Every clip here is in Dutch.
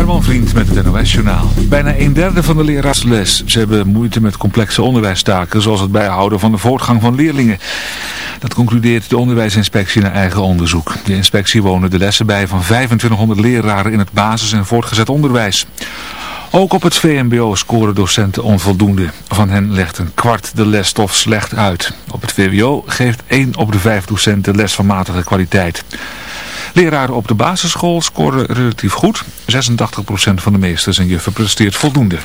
Herman Vriend met het NOS-journaal. Bijna een derde van de leraars les. Ze hebben moeite met complexe onderwijstaken, zoals het bijhouden van de voortgang van leerlingen. Dat concludeert de onderwijsinspectie naar eigen onderzoek. De inspectie wonen de lessen bij van 2500 leraren in het basis- en voortgezet onderwijs. Ook op het VMBO scoren docenten onvoldoende. Van hen legt een kwart de lesstof slecht uit. Op het VWO geeft 1 op de 5 docenten les van matige kwaliteit. Leraren op de basisschool scoren relatief goed. 86% van de meesters en juffen presteert voldoende.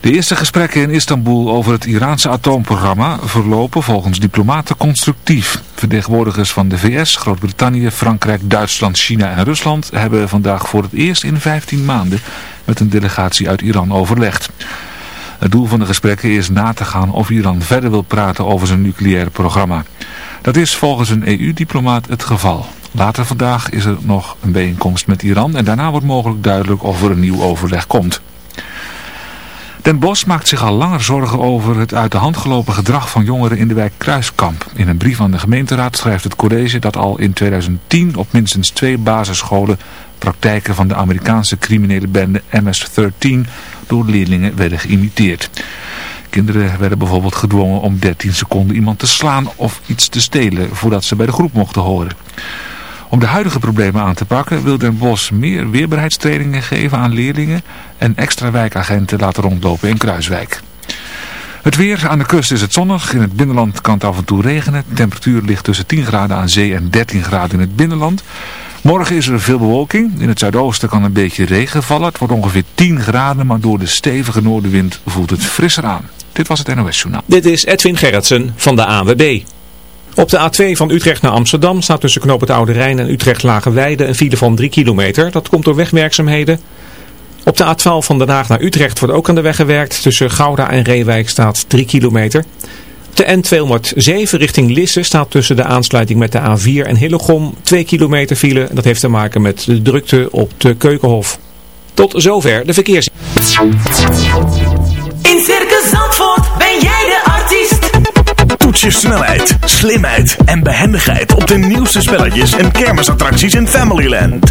De eerste gesprekken in Istanbul over het Iraanse atoomprogramma verlopen volgens diplomaten constructief. Vertegenwoordigers van de VS, Groot-Brittannië, Frankrijk, Duitsland, China en Rusland hebben vandaag voor het eerst in 15 maanden met een delegatie uit Iran overlegd. Het doel van de gesprekken is na te gaan of Iran verder wil praten over zijn nucleaire programma. Dat is volgens een EU-diplomaat het geval. Later vandaag is er nog een bijeenkomst met Iran en daarna wordt mogelijk duidelijk of er een nieuw overleg komt. Den Bos maakt zich al langer zorgen over het uit de hand gelopen gedrag van jongeren in de wijk Kruiskamp. In een brief aan de gemeenteraad schrijft het college dat al in 2010 op minstens twee basisscholen praktijken van de Amerikaanse criminele bende MS-13 door leerlingen werden geïmiteerd. Kinderen werden bijvoorbeeld gedwongen om 13 seconden iemand te slaan of iets te stelen voordat ze bij de groep mochten horen. Om de huidige problemen aan te pakken wil Den Bos meer weerbaarheidstrainingen geven aan leerlingen en extra wijkagenten laten rondlopen in Kruiswijk. Het weer aan de kust is het zonnig. In het binnenland kan het af en toe regenen. De temperatuur ligt tussen 10 graden aan zee en 13 graden in het binnenland. Morgen is er veel bewolking. In het zuidoosten kan een beetje regen vallen. Het wordt ongeveer 10 graden, maar door de stevige noordenwind voelt het frisser aan. Dit was het NOS Journaal. Dit is Edwin Gerritsen van de AWB. Op de A2 van Utrecht naar Amsterdam staat tussen Knoop het Oude Rijn en Utrecht Lagenweide een file van 3 kilometer. Dat komt door wegwerkzaamheden. Op de A12 van Den Haag naar Utrecht wordt ook aan de weg gewerkt. Tussen Gouda en Reewijk staat 3 kilometer. De N207 richting Lisse staat tussen de aansluiting met de A4 en Hillegom 2 kilometer file. Dat heeft te maken met de drukte op de Keukenhof. Tot zover de verkeers. In Circus Zandvoort ben jij de artiest. Toets je snelheid, slimheid en behendigheid op de nieuwste spelletjes en kermisattracties in Familyland.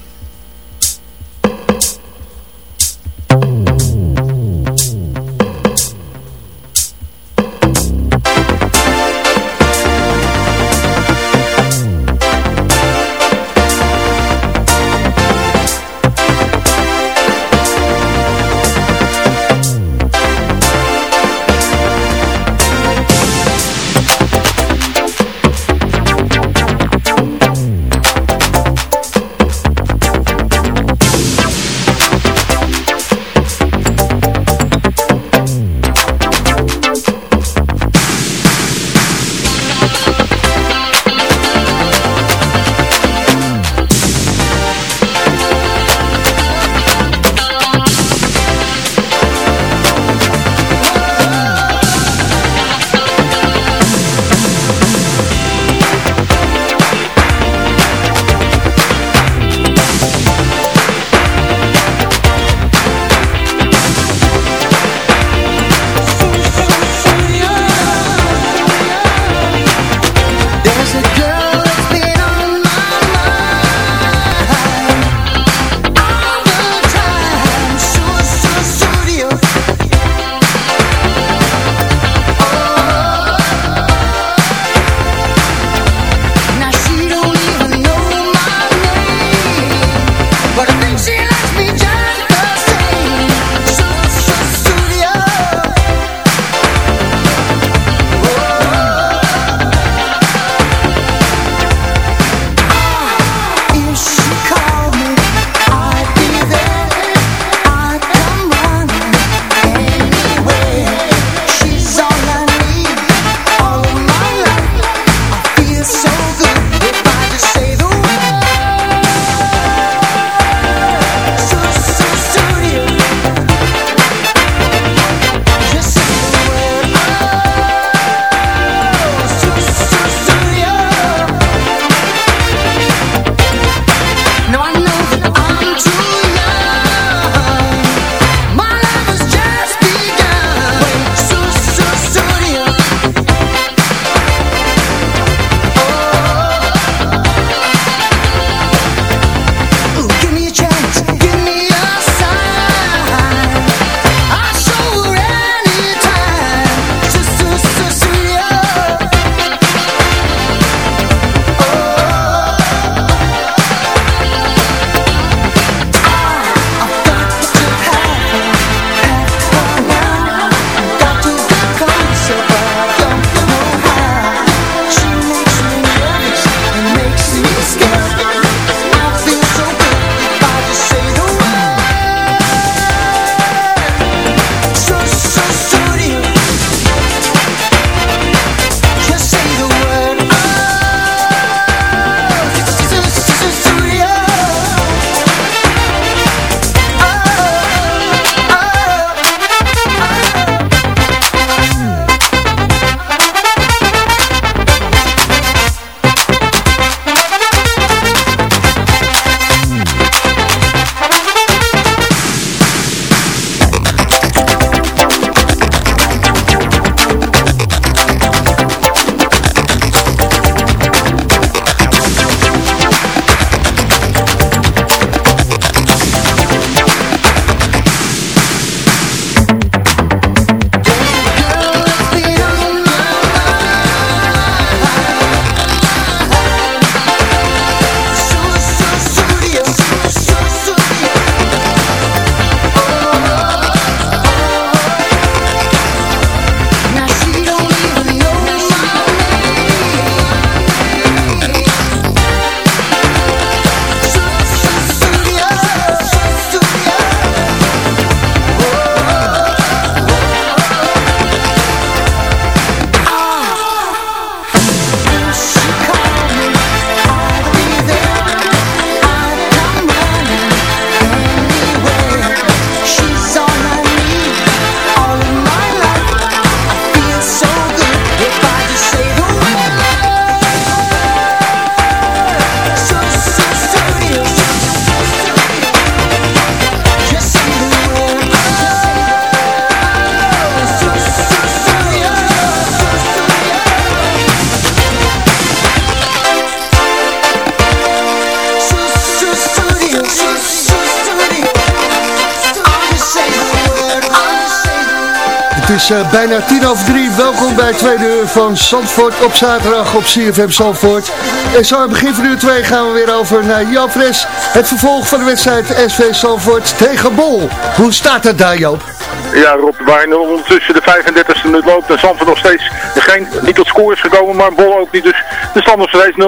Van Zandvoort op zaterdag op CFM Zandvoort. En zo aan het begin van uur 2 gaan we weer over naar Joop Fres. Het vervolg van de wedstrijd SV Zandvoort tegen Bol. Hoe staat het daar Joop? Ja, Rob, waar ondertussen de 35e minuut loopt en Zandvoort nog steeds geen, niet tot score is gekomen, maar Bol ook niet. Dus de stand nog steeds 0-0.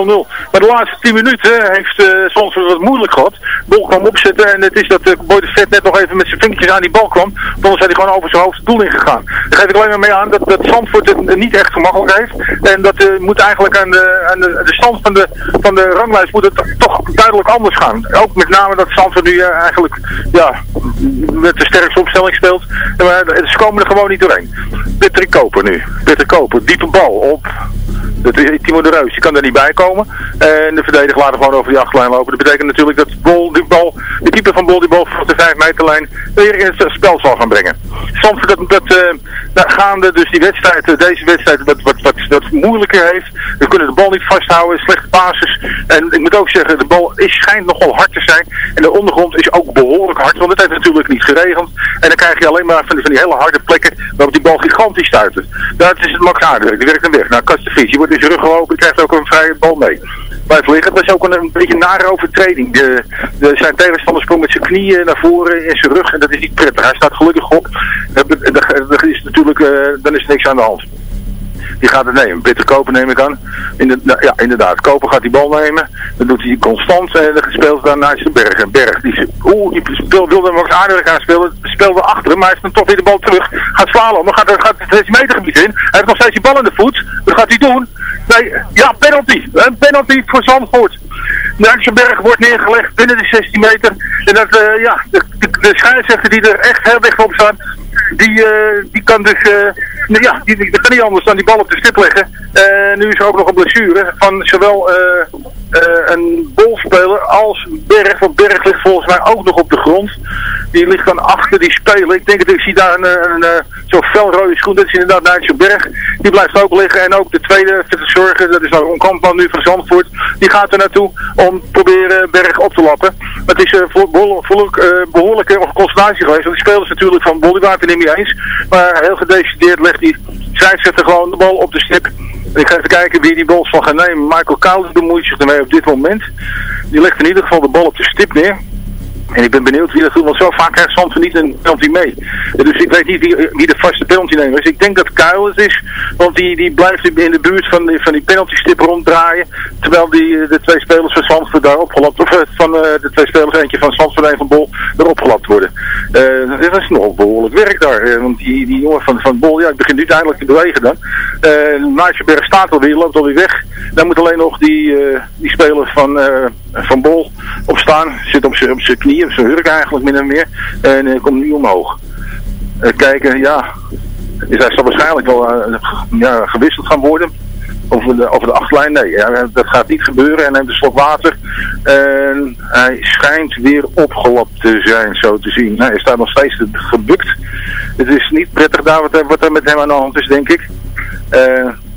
Maar de laatste 10 minuten heeft uh, Zandvoort wat moeilijk gehad. Bol kwam opzetten en het is dat uh, Boy de Vet net nog even met zijn vingertjes aan die bal kwam. Dan is hij gewoon over zijn hoofd het doel ingegaan. Daar geef ik alleen maar mee aan dat, dat Zandvoort het niet echt gemakkelijk heeft. En dat moet eigenlijk aan, de, aan de, de stand van de, van de ranglijst moet het toch duidelijk anders gaan. Ook met name dat Zandvoort nu eigenlijk ja, met de sterkste opstelling speelt. Ze komen er gewoon niet doorheen. Patrick Koper nu. Patrick Koper, diepe bal op Timo de Reus. Die kan er niet bij komen. En de verdediger laat gewoon over die achterlijn lopen. Dat betekent natuurlijk dat Bol, die bal, de keeper van Bol die bal voor de 5 meterlijn weer in het spel zal gaan brengen. Soms dat, dat uh, gaande dus die wedstrijd, deze wedstrijd, dat wat, wat, dat moeilijker heeft. We kunnen de bal niet vasthouden, slechte basis. En ik moet ook zeggen, de bal is, schijnt nogal hard te zijn. En de ondergrond is ook behoorlijk hard, want het heeft natuurlijk niet geregend. En dan krijg je alleen maar van die, van die hele harde plekken waarop die bal gigantisch stuitert. Dat is het Max Aardwerk, die werkt hem weg. Nou, Kastenvies, die wordt in zijn rug krijgt ook een vrije bal mee. Blijft liggen, ook een, beetje een nare overtreding. De, de, zijn tegenstander sprong met zijn knieën naar voren in zijn rug en dat is niet prettig. Hij staat gelukkig op. Dat, dat, dat is natuurlijk, uh, dan is niks aan de hand. Die gaat het nemen. Bitter Koper neem ik aan. In de, nou, ja, inderdaad. Koper gaat die bal nemen. Dan doet hij constant. En dan speelt dan naar zijn berg. En berg. Die, oeh, die speel, wilde hem wat aardig gaan spelen. Speelde achter hem. Maar hij heeft dan toch weer de bal terug. Gaat slalom. Dan gaat, gaat het 6 meter gebied in. Hij heeft nog steeds die bal in de voet. Wat gaat hij doen? Nee, ja, penalty. Een penalty voor Zandvoort. Berg wordt neergelegd binnen de 16 meter. En dat, uh, ja, de, de, scheidsrechter die er echt heel dicht op staat, die, uh, die kan dus, uh, ja, die, kan niet anders dan die bal op de stip leggen. Nu is er ook nog een blessure van zowel een bolspeler als Berg. Want Berg ligt volgens mij ook nog op de grond. Die ligt dan achter die speler. Ik denk dat ik zie daar een, een, een zo'n felrode schoen. Dat is inderdaad Nigel Berg. Die blijft ook liggen. En ook de tweede verzorger, dat is nou Onkampman nu van Zandvoort. Die gaat er naartoe om proberen Berg op te lappen. Het is uh, behoorlijke, behoorlijke concentratie geweest. Want die spelers natuurlijk van ben ik niet eens. Maar heel gedecideerd legt die scheidsrechter gewoon de bal op de stip. Ik ga even kijken wie die bal zal gaan nemen. Michael Koude bemoeit zich ermee op dit moment. Die legt in ieder geval de bal op de stip neer. En ik ben benieuwd wie dat doet, want zo vaak krijgt Zandvoort niet een penalty mee. Dus ik weet niet wie, wie de vaste penalty neemt. Dus ik denk dat Kuil het is, want die, die blijft in de buurt van die, van die penalty stip ronddraaien. Terwijl die, de twee spelers van Zandvoort daar opgelapt, of van uh, de twee spelers, eentje van Zandvoort en van Bol, er opgelapt worden. Uh, dat is nog behoorlijk werk daar. Uh, want die, die jongen van, van Bol, ja, ik begin nu eindelijk te bewegen dan. Uh, Nijsselberg staat alweer, loopt alweer weg. Dan moet alleen nog die, die speler van, van Bol opstaan. Zit op zijn knieën, op zijn hurk eigenlijk min en meer. En uh, komt nu omhoog. Uh, kijken, ja. Dus hij zal waarschijnlijk wel uh, ja, gewisseld gaan worden. Over de, over de achtlijn, nee, dat gaat niet gebeuren. En neemt een slok water. En hij schijnt weer opgelapt te zijn, zo te zien. Hij staat nog steeds gebukt. Het is niet prettig daar wat, wat er met hem aan de hand is, denk ik.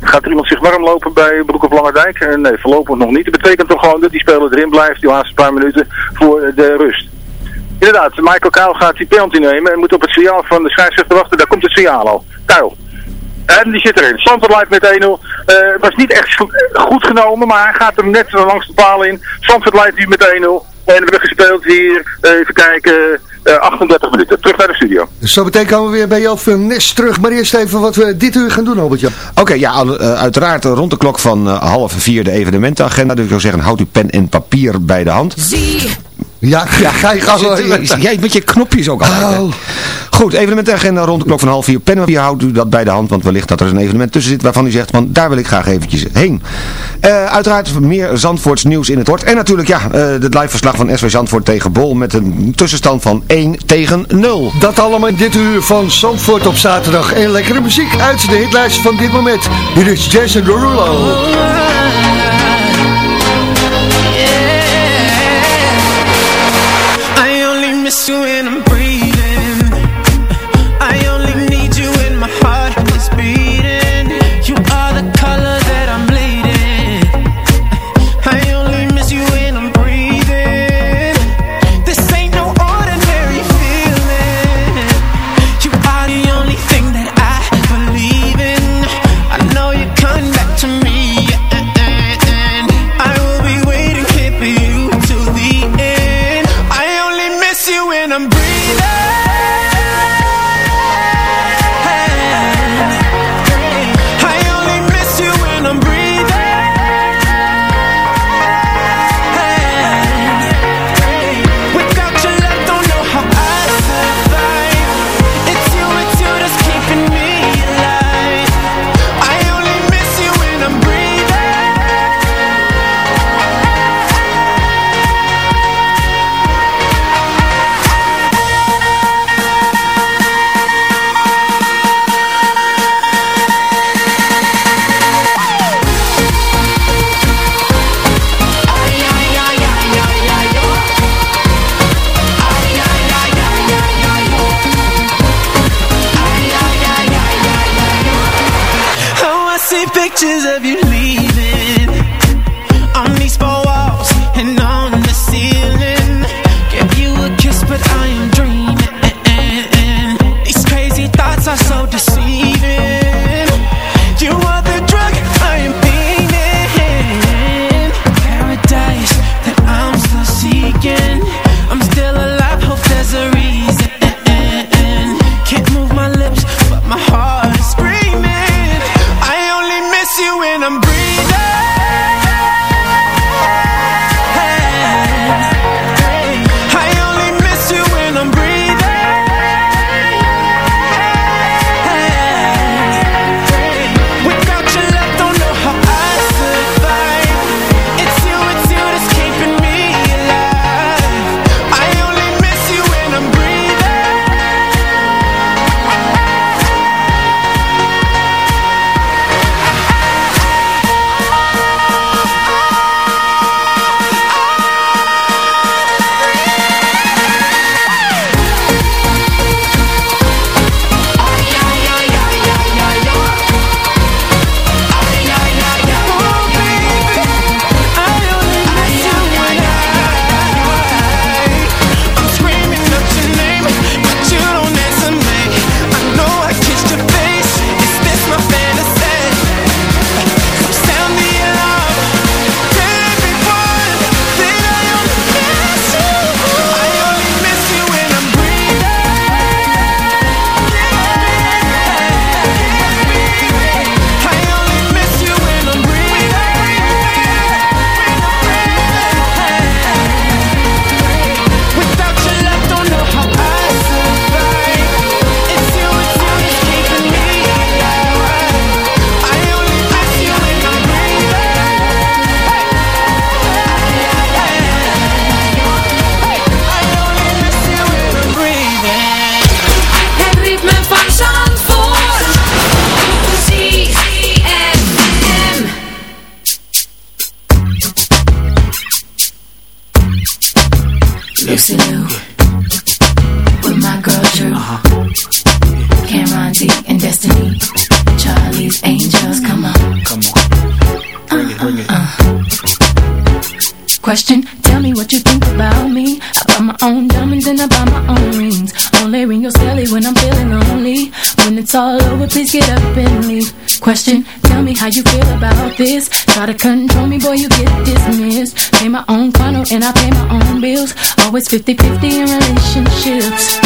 Gaat er iemand zich warm lopen bij Broek of Langerdijk? Nee, voorlopig nog niet. Dat betekent toch gewoon dat die speler erin blijft die laatste paar minuten voor de rust. Inderdaad, Michael Kuil gaat die penalty nemen en moet op het signaal van de scheidsrechter wachten. Daar komt het signaal al. Kuil. En die zit erin. Zandvoort leidt met 1-0. Uh, het was niet echt goed genomen, maar hij gaat er net langs de paal in. Zandvoort leidt nu met 1-0. En we hebben gespeeld hier, uh, even kijken, uh, 38 minuten. Terug naar de studio. Dus zo meteen komen we weer bij jou van Nes terug. Maar eerst even wat we dit uur gaan doen, Albertje. Oké, okay, ja, uiteraard rond de klok van half vier de evenementenagenda. Dus ik zou zeggen, houd uw pen en papier bij de hand. Zie. Ja, ja, ga je gaan. Jij met je knopjes ook al. Oh. Goed, evenementenagenda rond de klok van half vier. Pen en papier houdt u dat bij de hand, want wellicht dat er een evenement tussen zit waarvan u zegt, van daar wil ik graag eventjes heen. Uh, uiteraard meer Zandvoorts nieuws in het kort. En natuurlijk, ja, uh, het live verslag van SV Zandvoort tegen Bol met een tussenstand van 1 tegen 0. Dat allemaal in dit uur van Zandvoort op zaterdag. En lekkere muziek uit de hitlijst van dit moment. Hier is Jason Derulo. Miss you when pictures of you. always 50-50 in relationships.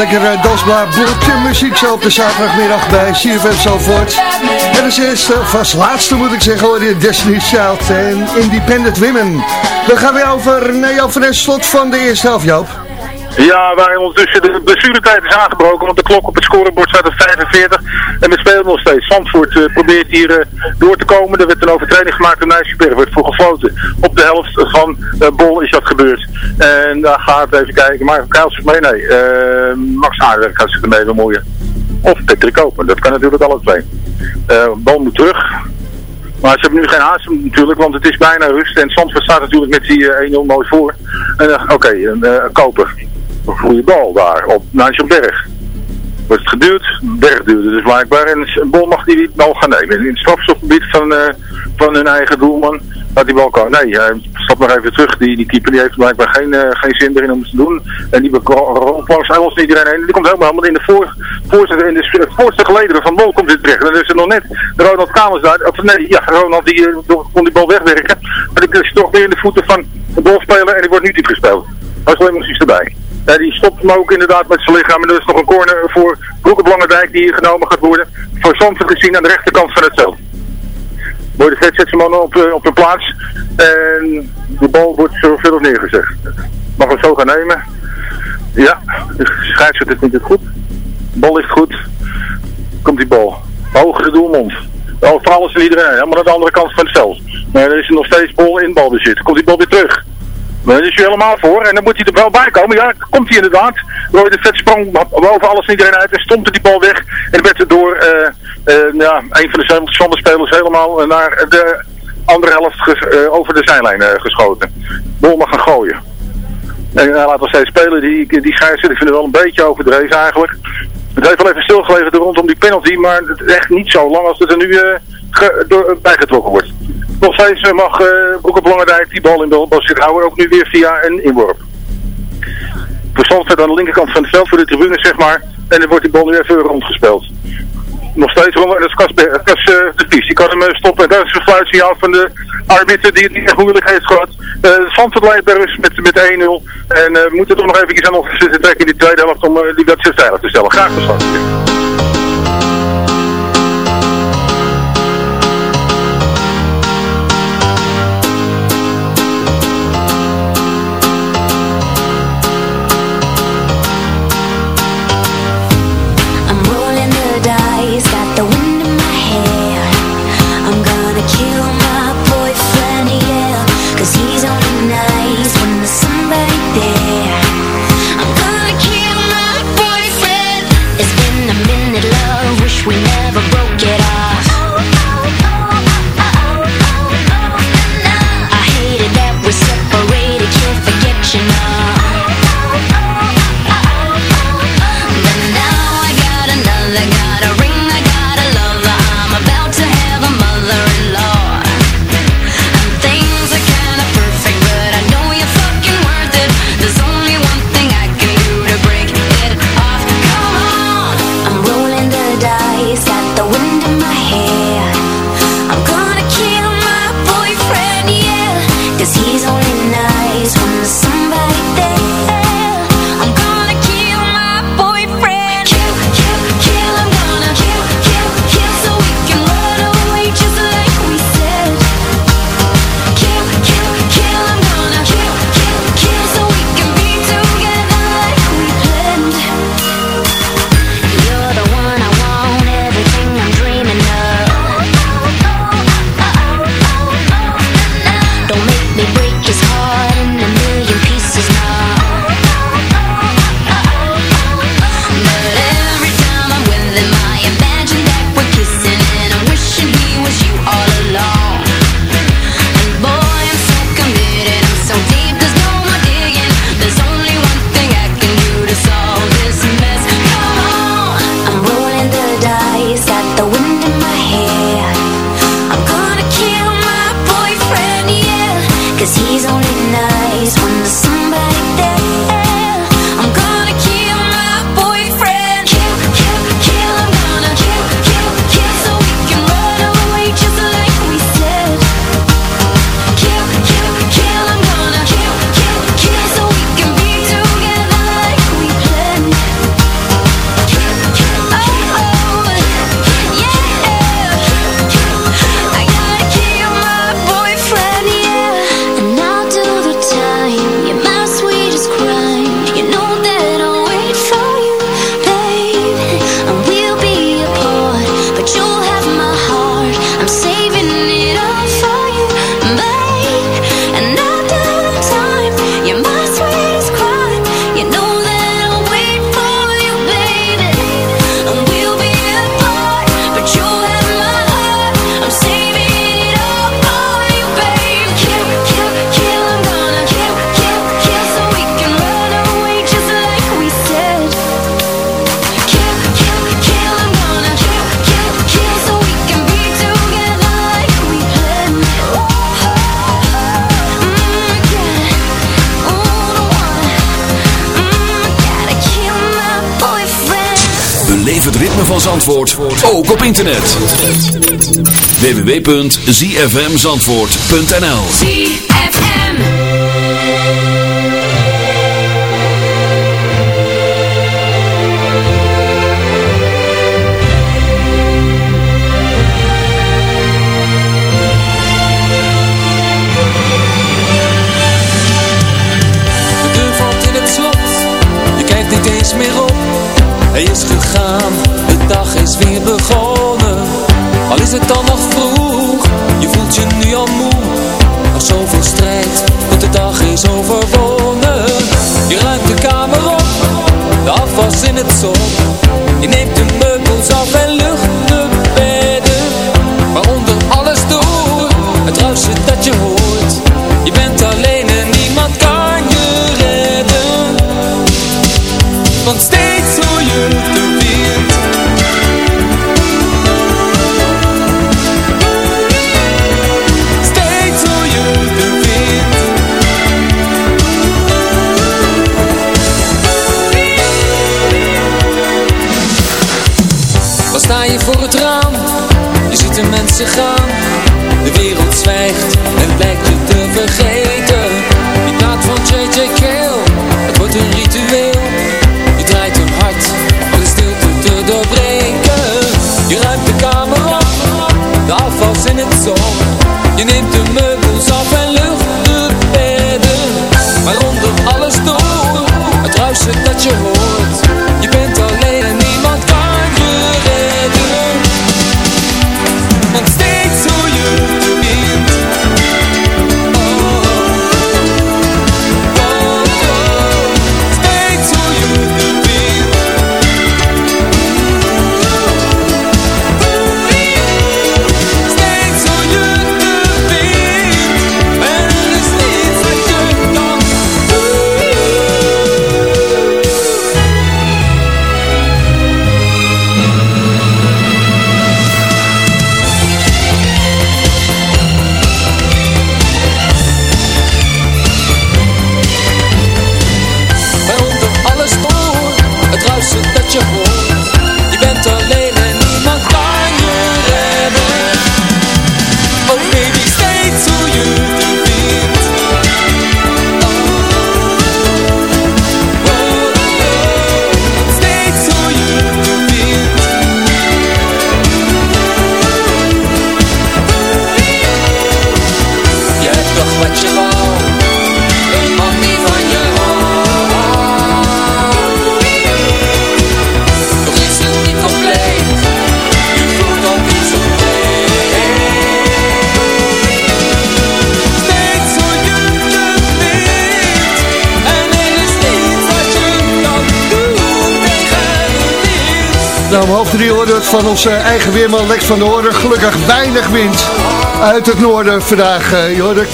lekker uh, dansbaar blokje muziek zo op de zaterdagmiddag bij CFM Zalvoort. En als eerste, als laatste moet ik zeggen, hoor Destiny's Child en Independent Women. Dan gaan we over naar Joop van het slot van de eerste helft, Joop. Ja, waar ondertussen de blessuretijd is aangebroken, want de klok op het scorebord staat op 45. En we spelen nog steeds. Zandvoort uh, probeert hier uh, door te komen. Er werd een overtreding gemaakt door Nijsjeberg, werd voor gefloten. Op de helft van uh, Bol is dat gebeurd. En daar gaat even kijken, maar zich mee? Nee, Max Aardenwerk gaat zich ermee bemoeien. Of Patrick Koper, dat kan natuurlijk alle twee. Bal moet terug. Maar ze hebben nu geen haast natuurlijk, want het is bijna rust. En Zandvoort staat natuurlijk met die 1-0 mooi voor. Oké, okay, Koper een goede bal daar op Berg. Wordt het geduurd, Berg duurde dus blijkbaar en bal mag die bal gaan nemen. In het strafstofgebied van, uh, van hun eigen doelman dat die bal kan. Nee, hij stapt nog even terug. Die, die keeper die heeft blijkbaar geen, uh, geen zin erin om te doen. En die rolpas, hij was iedereen heen. Die komt helemaal in de, voor, voorste, in de voorste gelederen van Bol komt dit terecht. En dan is er nog net Ronald Kamers daar. Nee, ja, Ronald die uh, kon die bal wegwerken. Maar die is toch weer in de voeten van de bolspeler en die wordt nu diep gespeeld. Hij is alleen nog erbij. Ja, die stopt hem ook inderdaad met zijn lichaam. En er is nog een corner voor Broeke die hier genomen gaat worden. Voor Zandvoort gezien aan de rechterkant van het veld. De vet zet zijn man op, uh, op de plaats. En de bal wordt zorgvuldig neergezet. Mag hem zo gaan nemen. Ja, de scheidsrechter vindt het goed. De bal ligt goed. Komt die bal. Hoger de doelmond. Oh, voor alles en iedereen. Helemaal aan de andere kant van het veld. Maar er is nog steeds bal in balbezit. Komt die bal weer terug. Daar is hij helemaal voor. En dan moet hij er wel bij komen. Ja, komt hij inderdaad. Roy de Vet sprong boven alles en iedereen uit en stompte die bal weg. En werd er door uh, uh, ja, een van de spelers helemaal naar de andere helft uh, over de zijlijn geschoten. Bol mag gaan gooien. En hij laat nog steeds spelen. Die, die scheidsrechter, vind het wel een beetje overdreven eigenlijk. Het heeft wel even stilgelegen rondom die penalty, maar echt niet zo lang als het er nu door, bijgetrokken wordt. Nog steeds mag uh, Belangrijk die bal in de zich houden, ook nu weer via een inworp. Staat aan de linkerkant van het veld voor de tribune, zeg maar. En dan wordt die bal nu even rondgespeeld. Nog steeds rond, dat is Kas, Kas uh, de Vries. Die kan hem stoppen. En dat is een fluitsignaal van de arbiter die het niet echt moeilijk heeft gehad. Uh, bij met, met 1-0. En we moeten toch nog even aan ons zitten trekken in die tweede helft om die wedstrijd veilig te stellen. Graag verstand. Van Zandvoort ook op internet. www.zfmzandvoort.nl ZFM. De deur valt in het slot, je kijkt niet eens meer op. Hij is gegaan, begonnen. Al is het dan nog vroeg, je voelt je nu al moe. Nog zoveel strijd, tot de dag is overwonnen. Je ruimt de kamer op, de afwas in het zon. Je neemt de zich van onze eigen weerman Lex van de Hoorn. Gelukkig weinig wind uit het noorden vandaag. eh, Je hoorde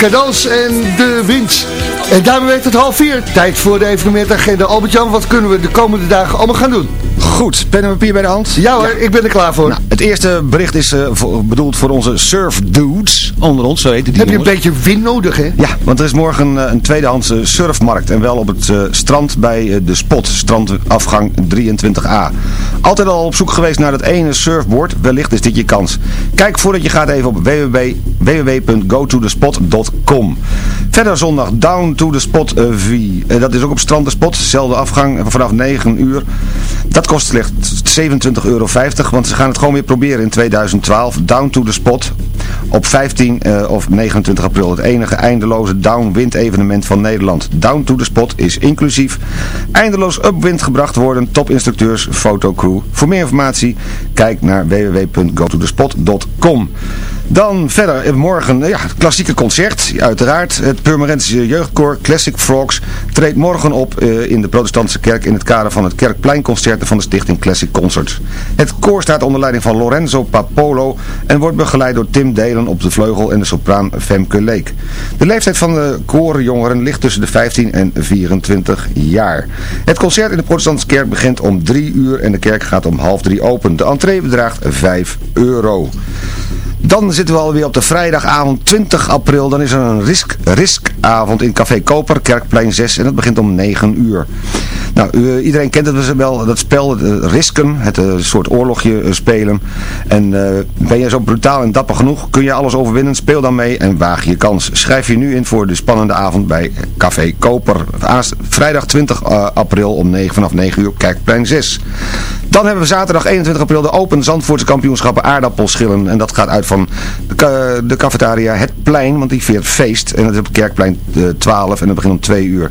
en de wind. En daarmee werd het half vier. Tijd voor de evenementagenda. Albert-Jan, wat kunnen we de komende dagen allemaal gaan doen? Goed, pen en papier bij de hand? Ja hoor, ik ben er klaar voor. Nou, het eerste bericht is eh, voor- bedoeld voor onze surf dudes onder ons, zo heten die Heb je een beetje wind nodig, hè? Ja, want er is morgen eh, een tweedehandse surfmarkt en wel op het eh, strand bij de Spot, strandafgang 23A. Altijd al op zoek geweest naar dat ene surfboard, wellicht is dit je kans. Kijk voordat je gaat even op www www.gotothespot.com Verder zondag Down to the Spot eh, V. Eh, dat is ook op strand de Spot, dezelfde afgang vanaf 9 uur. Dat kost slechts 27,50 euro, want ze gaan het gewoon weer proberen in 2012. Down to the Spot op 15 eh, of 29 april. Het enige eindeloze downwind evenement van Nederland. Down to the Spot is inclusief eindeloos upwind gebracht worden, topinstructeurs, fotocrew. Voor meer informatie kijk naar www.gotothespot.com dan verder, eh, morgen, eh, ja, het klassieke concert, uiteraard. Het Purmerendse Jeugdkoor Classic Frogs treedt morgen op eh, in de protestantse kerk in het kader van het Kerkpleinconcerten van de stichting Classic Concerts. Het koor staat onder leiding van Lorenzo Papolo en wordt begeleid door Tim Delen op de vleugel en de sopraan Femke Leek. De leeftijd van de koorjongeren ligt tussen de 15 en 24 jaar. Het concert in de protestantse kerk begint om 3 uur en de kerk gaat om half 3 open. De entree bedraagt 5 euro. Dan zitten we alweer op de vrijdagavond 20 april. Dan is er een risk, riskavond in Café Koper, Kerkplein 6 en dat begint om 9 uur. Nou, u, iedereen kent het wel, dat spel, eh, Risken, het eh, soort oorlogje eh, spelen. En eh, ben jij zo brutaal en dapper genoeg, kun je alles overwinnen, speel dan mee en waag je kans. Schrijf je nu in voor de spannende avond bij Café Koper. Vrijdag 20 eh, april om 9, vanaf 9 uur Kerkplein 6. Dan hebben we zaterdag 21 april de Open Zandvoortse kampioenschappen aardappelschillen. En dat gaat uit van de, de cafetaria Het Plein, want die viert feest. En dat is op Kerkplein eh, 12 en dat begint om 2 uur.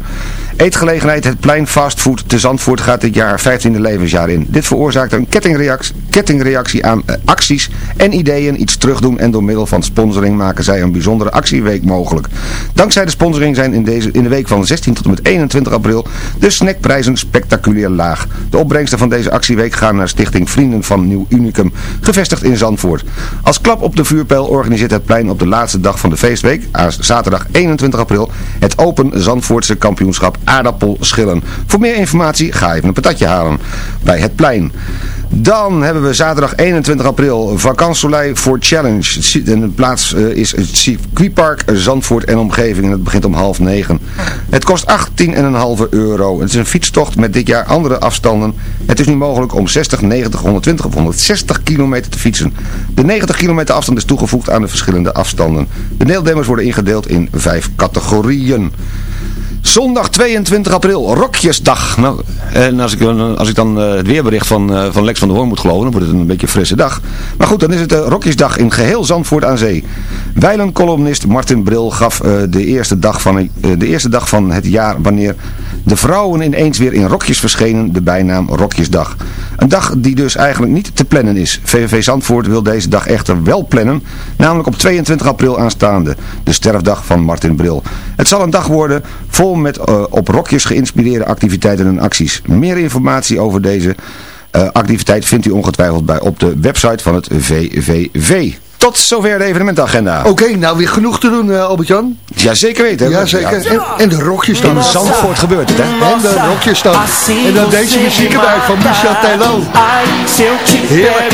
Eetgelegenheid Het Plein Fastfood te Zandvoort gaat dit jaar haar 15e levensjaar in. Dit veroorzaakt een kettingreactie, kettingreactie aan eh, acties en ideeën, iets terugdoen en door middel van sponsoring maken zij een bijzondere actieweek mogelijk. Dankzij de sponsoring zijn in, deze, in de week van 16 tot en met 21 april de snackprijzen spectaculair laag. De opbrengsten van deze actieweek gaan naar stichting Vrienden van Nieuw Unicum, gevestigd in Zandvoort. Als klap op de vuurpijl organiseert het plein op de laatste dag van de feestweek, zaterdag 21 april, het Open Zandvoortse kampioenschap aardappelschillen. Voor meer informatie ga even een patatje halen bij het plein. Dan hebben we zaterdag 21 april Vakansoleil voor Challenge. De plaats eh, is het circuitpark Zandvoort en omgeving. En het begint om half negen. Het kost 18,5 euro. Het is een fietstocht met dit jaar andere afstanden. Het is nu mogelijk om 60, 90, 120 of 160 kilometer te fietsen. De 90 kilometer afstand is toegevoegd aan de verschillende afstanden. De deelnemers worden ingedeeld in vijf categorieën. Zondag 22 april, Rokjesdag. Nou, en als ik, als ik dan eh, het weerbericht van, eh, van Lex van der Hoorn moet geloven, dan wordt het een beetje een frisse dag. Maar goed, dan is het de Rokjesdag in geheel Zandvoort aan zee. Wijlen-columnist Martin Bril gaf eh, de, eerste dag van, eh, de eerste dag van het jaar wanneer de vrouwen ineens weer in rokjes verschenen, de bijnaam Rokjesdag. Een dag die dus eigenlijk niet te plannen is. VVV Zandvoort wil deze dag echter wel plannen, namelijk op 22 april aanstaande, de sterfdag van Martin Bril. Het zal een dag worden vol met eh, op rokjes geïnspireerde activiteiten en acties. Meer informatie over deze eh, activiteit vindt u ongetwijfeld bij op de website van het VVV. Tot zover de evenementagenda. Oké, nou weer genoeg te doen, eh, Albert-Jan. Ja, zeker weten. Ja, zeker. En, en de rokjes dan. In Zandvoort gebeurt het, hè? En de rokjes dan. En dan deze muziek erbij van Michel Tello. Heerlijk.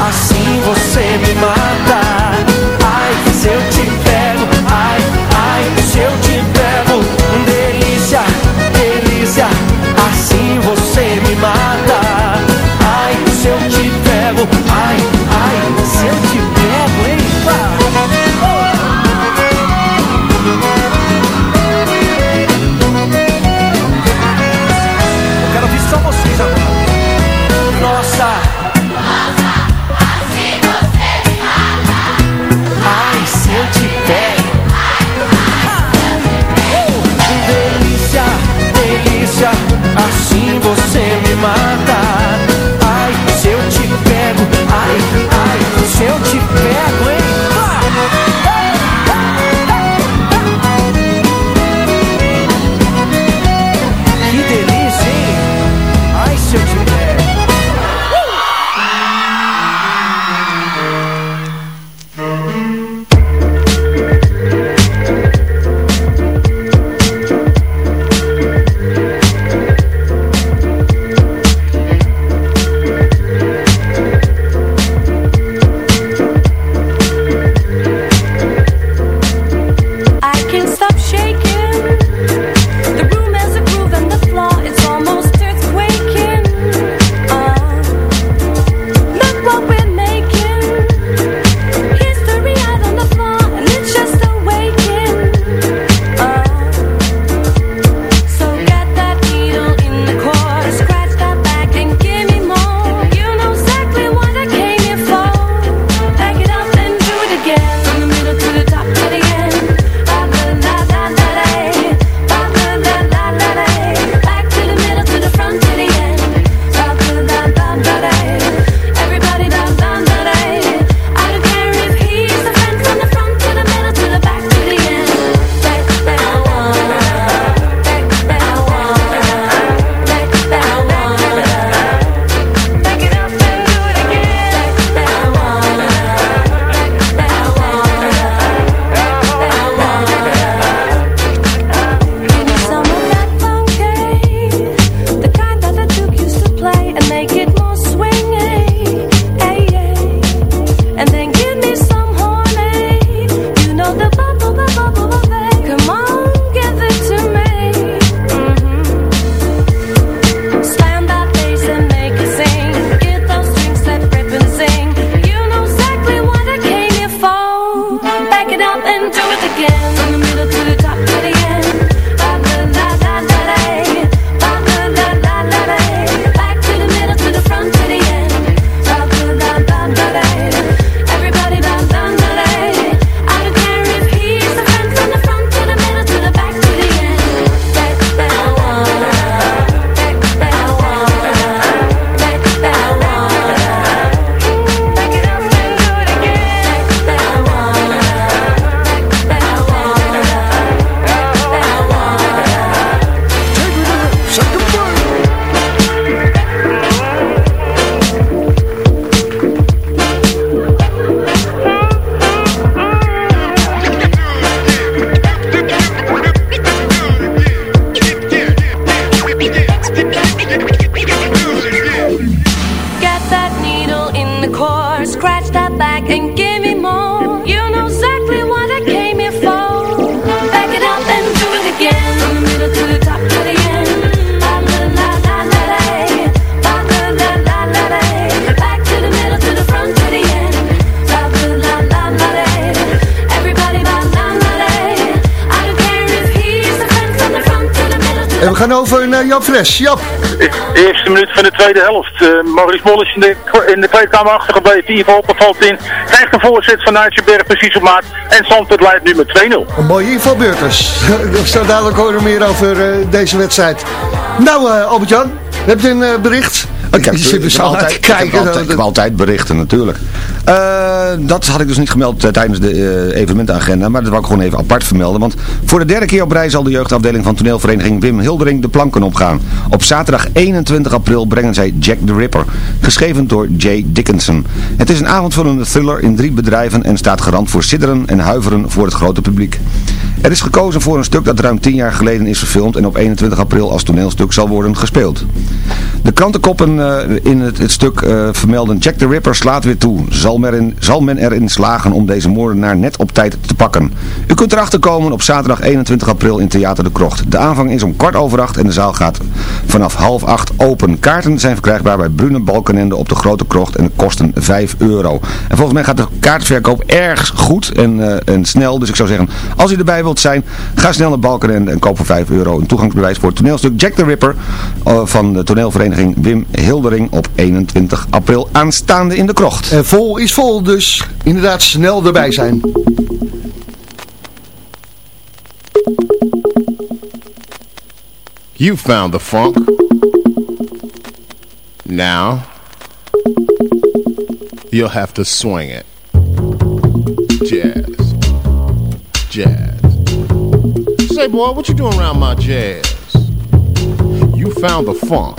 assim você me mata We gaan over naar Jap Fres. Jap. Eerste minuut van de tweede helft. Uh, Maurice Mol is in de, tweede kamer kleedkamer achtergebleven. Ivo Hoppen valt in. Krijgt een voorzet van Nijtjeberg precies op maat. En Zandvoort leidt nu met 2-0. Een mooie Ivo Burgers. Zo dadelijk horen meer over eh, deze wedstrijd. Nou eh, Albert-Jan, heb je een bericht? Ik heb, je dus altijd, kijken. Ik heb altijd berichten natuurlijk. Eh, dat had ik dus niet gemeld eh, tijdens de eh, evenementagenda, maar dat wil ik gewoon even apart vermelden. Want voor de derde keer op rij zal de jeugdafdeling van toneelvereniging Wim Hildering de planken opgaan. Op zaterdag 21 april brengen zij Jack the Ripper, geschreven door Jay Dickinson. Het is een avondvullende thriller in drie bedrijven en staat garant voor sidderen en huiveren voor het grote publiek. Er is gekozen voor een stuk dat ruim 10 jaar geleden is gefilmd en op 21 april als toneelstuk zal worden gespeeld. De krantenkoppen in het, stuk vermelden Jack the Ripper slaat weer toe, zal zal men, erin, slagen om deze moordenaar net op tijd te pakken. U kunt erachter komen op zaterdag 21 april in Theater de Krocht. De aanvang is om kwart over acht en de zaal gaat vanaf half acht open. Kaarten zijn verkrijgbaar bij Brune Balkenende op de Grote Krocht en kosten 5 euro. En volgens mij gaat de kaartverkoop erg goed en, eh, en snel. Dus ik zou zeggen, als u erbij wilt zijn, ga snel naar Balkenende en koop voor 5 euro een toegangsbewijs voor het toneelstuk Jack the Ripper eh, van de toneelvereniging Wim Hildering op 21 april aanstaande in de Krocht. Eh, vol is vol, dus inderdaad snel erbij zijn. You found the funk. Now, you'll have to swing it. Jazz. Jazz. Say, boy, what you doing around my jazz? You found the funk.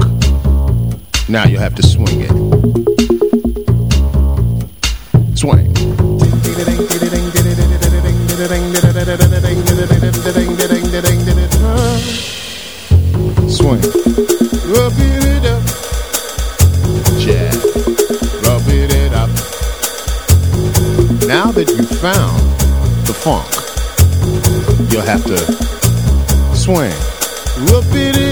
Now you'll have to swing it. swing. Swing. Rub it up. Rub it up. Now that you found the funk, you'll have to swing. Rub it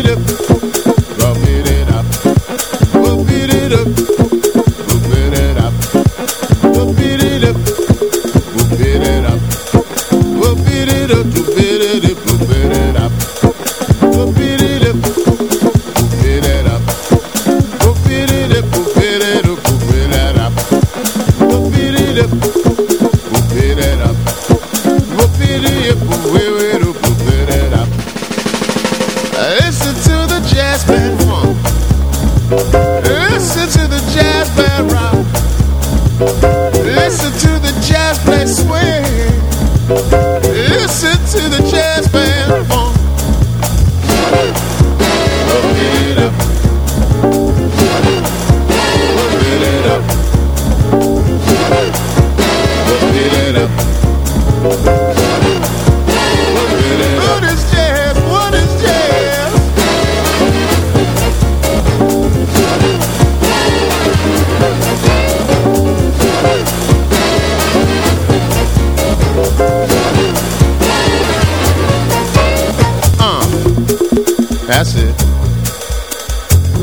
That's it.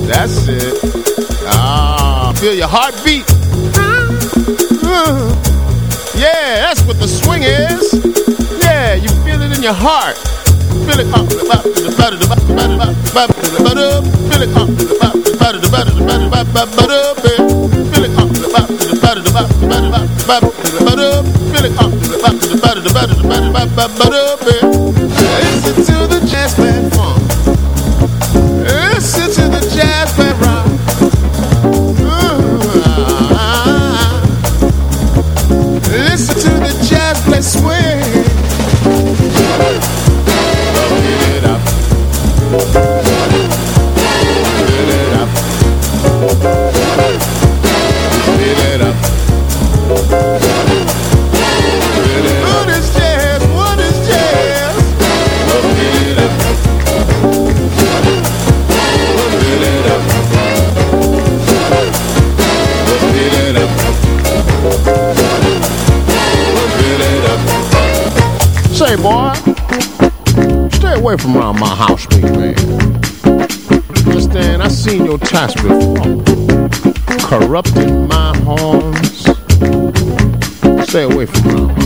That's it. Ah, feel your heartbeat. Yeah, that's what the swing is. Yeah, you feel it in your heart. Feel it Feel it. Feel it Feel it Feel up, Listen to the jazz platform. Away from around my house, big man. Understand? I seen your tracks before. Corrupting my horns. Stay away from around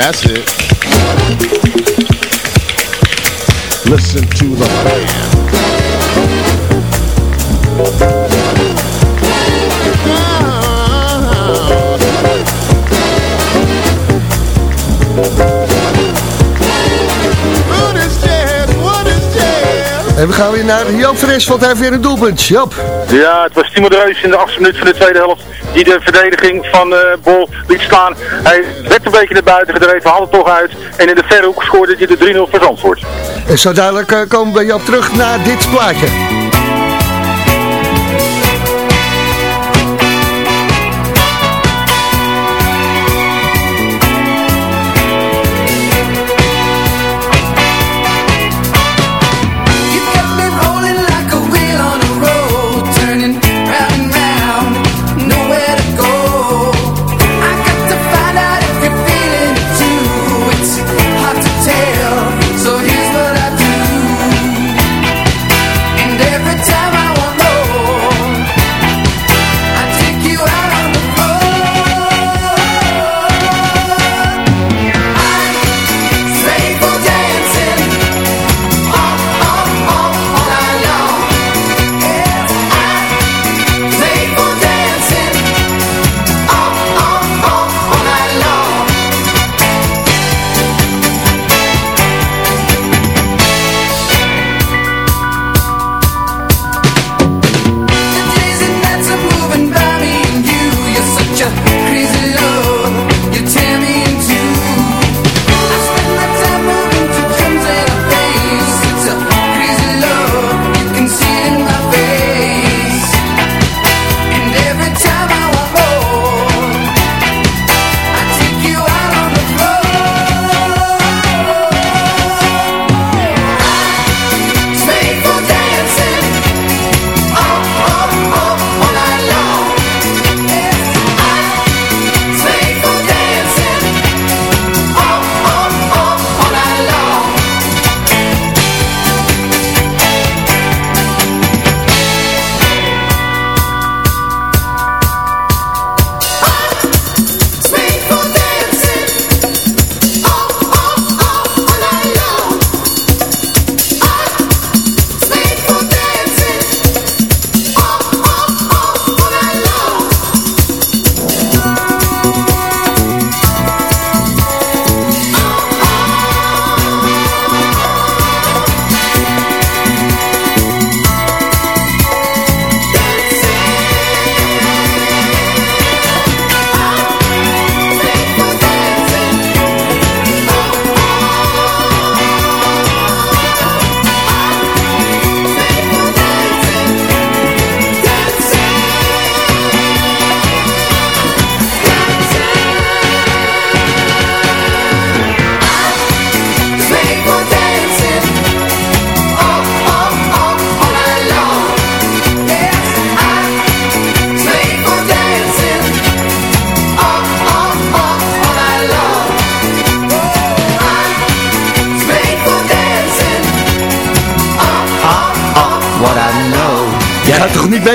that's it. Listen to the? En we gaan weer naar Joop Fres, want hij heeft weer een doelpunt. Joop. Ja, het was Timo de Reus in de achtste minuut van de tweede helft die de verdediging van eh, Bol liet slaan. Hij werd een beetje naar buiten gedreven, haalde toch uit. En in de verre hoek scoorde hij de 3-0 voor Zandvoort. En zo dadelijk eh, komen we bij Joop terug naar dit plaatje.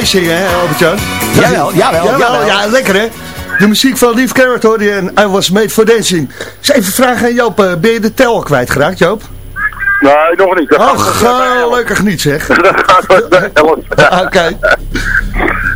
Meezingen, hè Albert-Jan? Jawel, jawel, jawel. Ja, lekker hè? De muziek van Lief Carrot hoorde je en I Was Made For Dancing. Dus even vragen aan Joop, eh, ben je de tel al kwijtgeraakt Joop? Nee, nog niet. Dat Oh, gelukkig niet zeg. Dat gaat. Oké.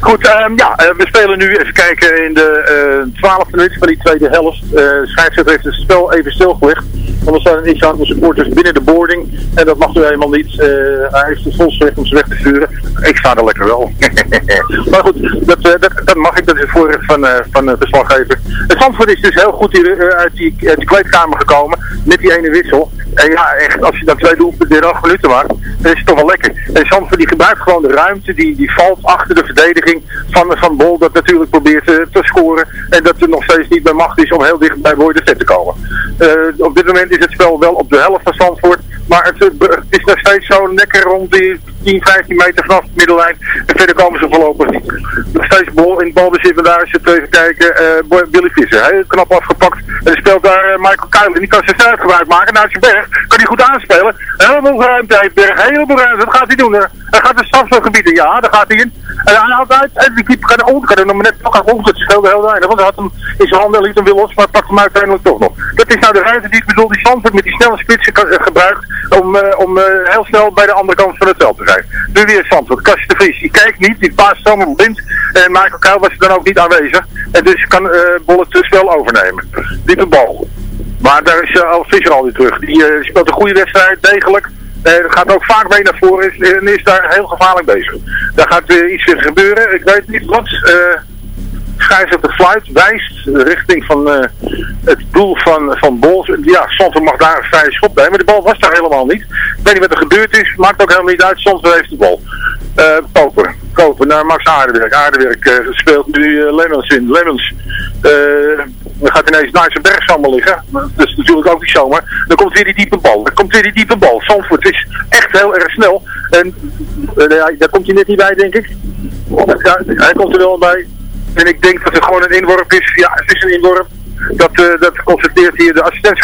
Goed, ehm, ja, eh, we spelen nu even kijken in de twaalfde minuut van die tweede helft. Uh, scheidsrechter heeft het spel even stilgelegd. Want er staan x aantal supporters binnen de boarding. En dat mag nu helemaal niet. Eh, hij heeft het volstrekt om ze weg te sturen. Ik sta er lekker wel. maar goed, dat, eh, dat, mag ik. Dat is het voorrecht van, eh, van de verslaggever. Het Zandvoort is dus heel goed hier, eh, uit, die, uit die kleedkamer gekomen. Met die ene wissel. En ja, echt, als je dan twee doelpunten in acht minuten maakt, dan is het toch wel lekker. En Zandvoort die gebruikt gewoon de ruimte, die, die valt achter de verdediging van, van Bol, dat natuurlijk probeert te, te scoren. En dat er nog steeds niet bij macht is om heel dicht bij Boy de Vet te komen. Eh, op dit moment is het spel wel op de helft van Zandvoort, maar het, eh, het is nog steeds zo lekker rond die 10, 15 meter vanaf de middellijn. En verder komen ze voorlopig niet. Nog steeds bal in balbezit, en daar zit even kijken, eh, Billy Visser. Knap afgepakt. En speelt daar eh, Michael Kuilen. Die kan zijn strijd gebruik maken. Naast zijn berg kan hij goed aanspelen. Helemaal ruimte heeft Berg. Helemaal ruimte. Wat gaat hij doen? hè? Hij gaat de strafschopgebied in. Ja, daar gaat hij in. En hij haalt uit. Die. Kan er nog maar net toch aan. Het scheelde heel weinig. Want hij had hem in zijn handen en liet hem weer los. Maar pakt hem uiteindelijk toch nog. Dat is nou de ruimte die ik bedoel. Die Zandvoort met die snelle spitsen eh, gebruikt. Om, eh, om eh, heel snel bij de andere kant van het veld te zijn. Nu weer Zandvoort. Kastje de Vries. Die kijkt niet. Die paast zomaar blind. En Michael Kuil was dan ook niet aanwezig. En dus kan eh Bolle te snel overnemen. Diepe bal. Maar daar is uh, Visser alweer terug. Die speelt een goede wedstrijd, degelijk. Eh gaat ook vaak mee naar voren en is daar heel gevaarlijk bezig. Daar gaat weer iets weer gebeuren. Ik weet niet wat. eh Schijf op de fluit wijst richting van eh, het doel van, van Bol. Ja, Santos mag daar een vrije schop bij, maar de bal was daar helemaal niet. Ik weet niet wat er gebeurd is, maakt ook helemaal niet uit. Santos heeft de bal. Eh Koper. Koper naar Max Aardewerk. Aardewerk eh, speelt nu eh, Lemmens in. Lemmens eh, dan gaat ineens naar zijn bergsambal liggen. Dat is natuurlijk ook niet zomaar. Dan komt weer die diepe bal. Dan komt weer die diepe bal. Zandvoort is echt heel erg snel. En eh, daar komt hij net niet bij, denk ik. Ja, hij komt er wel bij. En ik denk dat het gewoon een inworp is. Ja, het is een inworp. Dat, eh, dat constateert hier de assistent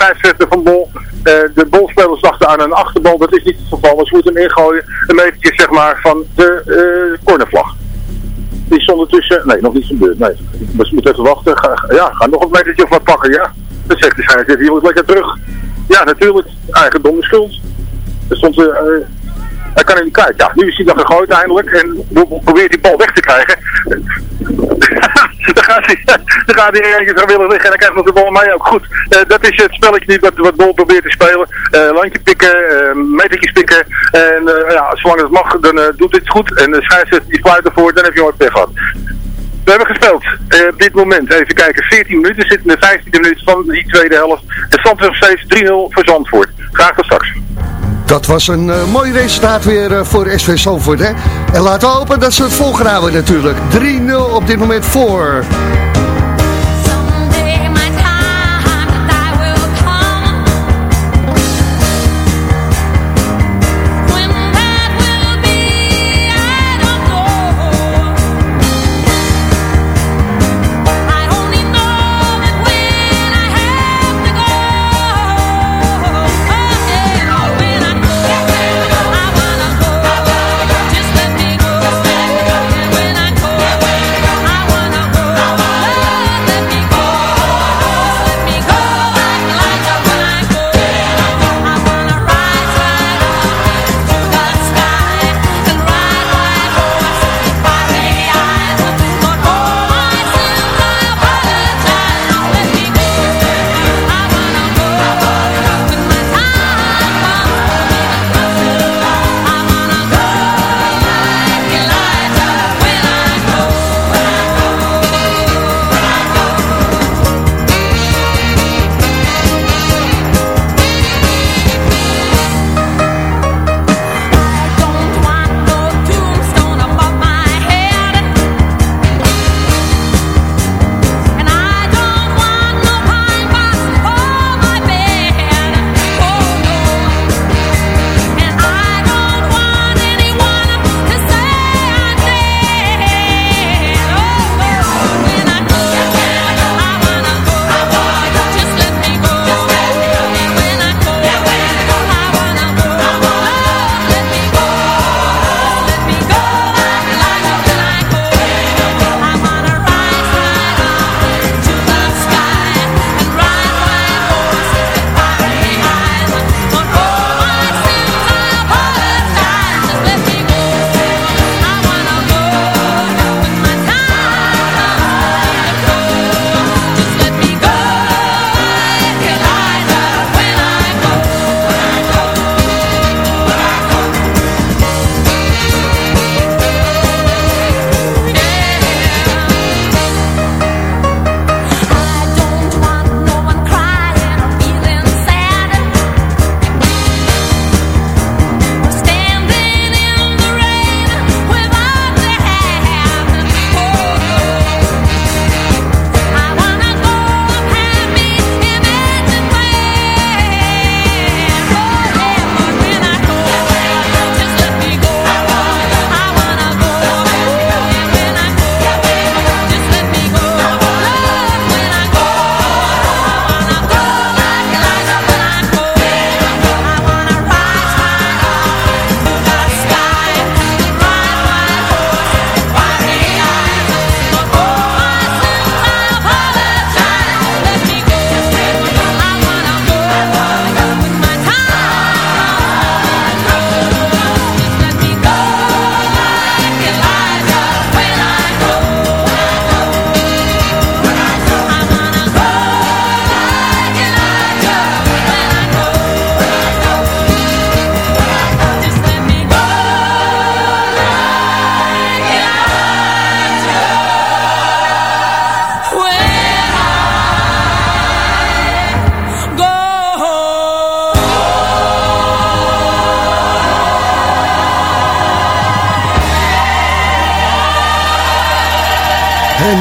van Bol. Eh, de bolspelers dachten aan een achterbal. Dat is niet het geval. Dus we moeten hem ingooien. Een metertje zeg maar van de cornervlag. Is ondertussen... Nee, nog niet gebeurd. Nee. Dus we moeten even wachten. Ga, ja, ga nog een metertje of wat pakken. Ja, dat zegt scheidsrechter. Je moet lekker terug. Ja, natuurlijk. Eigendom is schuld. Er stond... eh, hij kan er niet kwijt. Ja, nu is hij dan gegooid eindelijk. En pro- probeert die bal weg te krijgen. dan gaat hij, dan gaat hij ergens gaan willen liggen en dan krijgt nog de bal mee ook. Goed, eh, dat is het spelletje niet wat, wat Bol probeert te spelen. Eh landje pikken, eh metertjes pikken. En ja, zolang het mag, dan doet dit goed. En de scheidsrechter die fluit ervoor, dan heb je ooit pech gehad. We hebben gespeeld op dit moment, even kijken, 14 minuten. Zitten in de 15e minuut van die tweede helft. De stand is nog steeds 3-0 voor Zandvoort. Graag tot straks. Dat was een eh, mooi resultaat weer eh, voor SV Zandvoort. Hè? En laten we hopen dat ze het volgehouden natuurlijk. 3-0 op dit moment voor.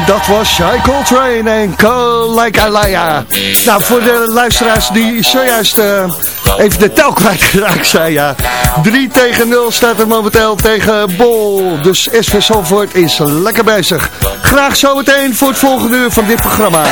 Dat was Shy Coltrane en Call Like Alaya. Nou, voor de luisteraars die zojuist uh, even de tel kwijtgeraakt zijn, ja. 3 tegen 0 staat er momenteel tegen Bol. Dus SV Salvoort is lekker bezig. Graag zometeen voor het volgende uur van dit programma.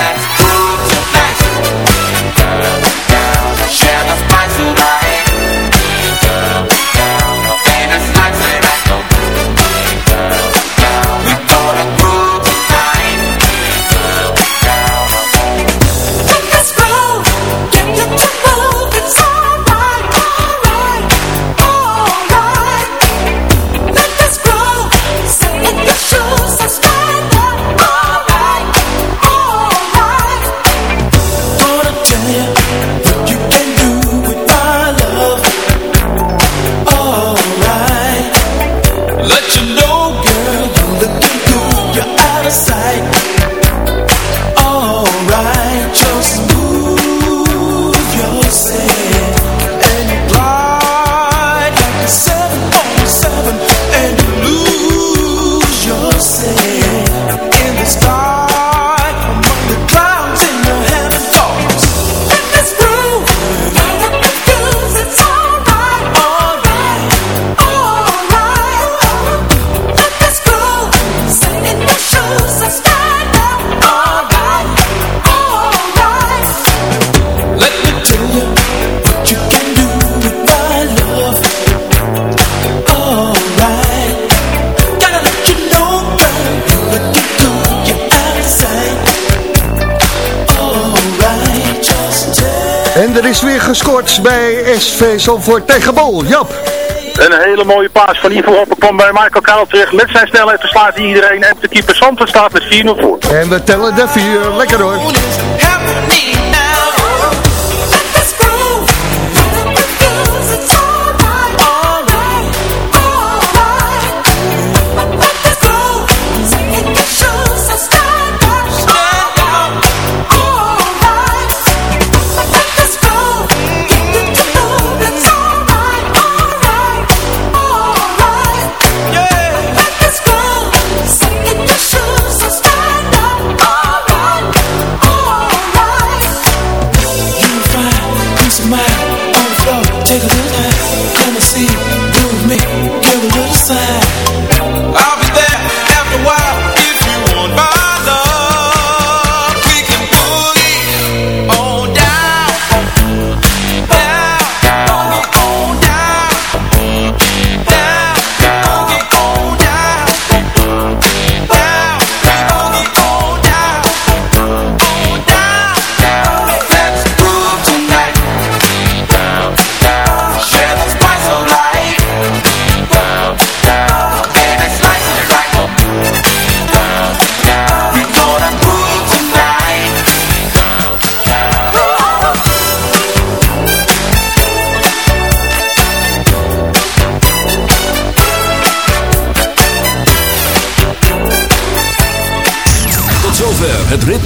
Is weer gescoord bij SV Zandvoort tegen Bol. Jap. Een hele mooie paas van Ivo Hoppen kwam bij Michael Karel terug. Met zijn snelheid verslaat hij iedereen. En de keeper Santos staat met 4-0 voor. En we tellen de 4. Lekker hoor.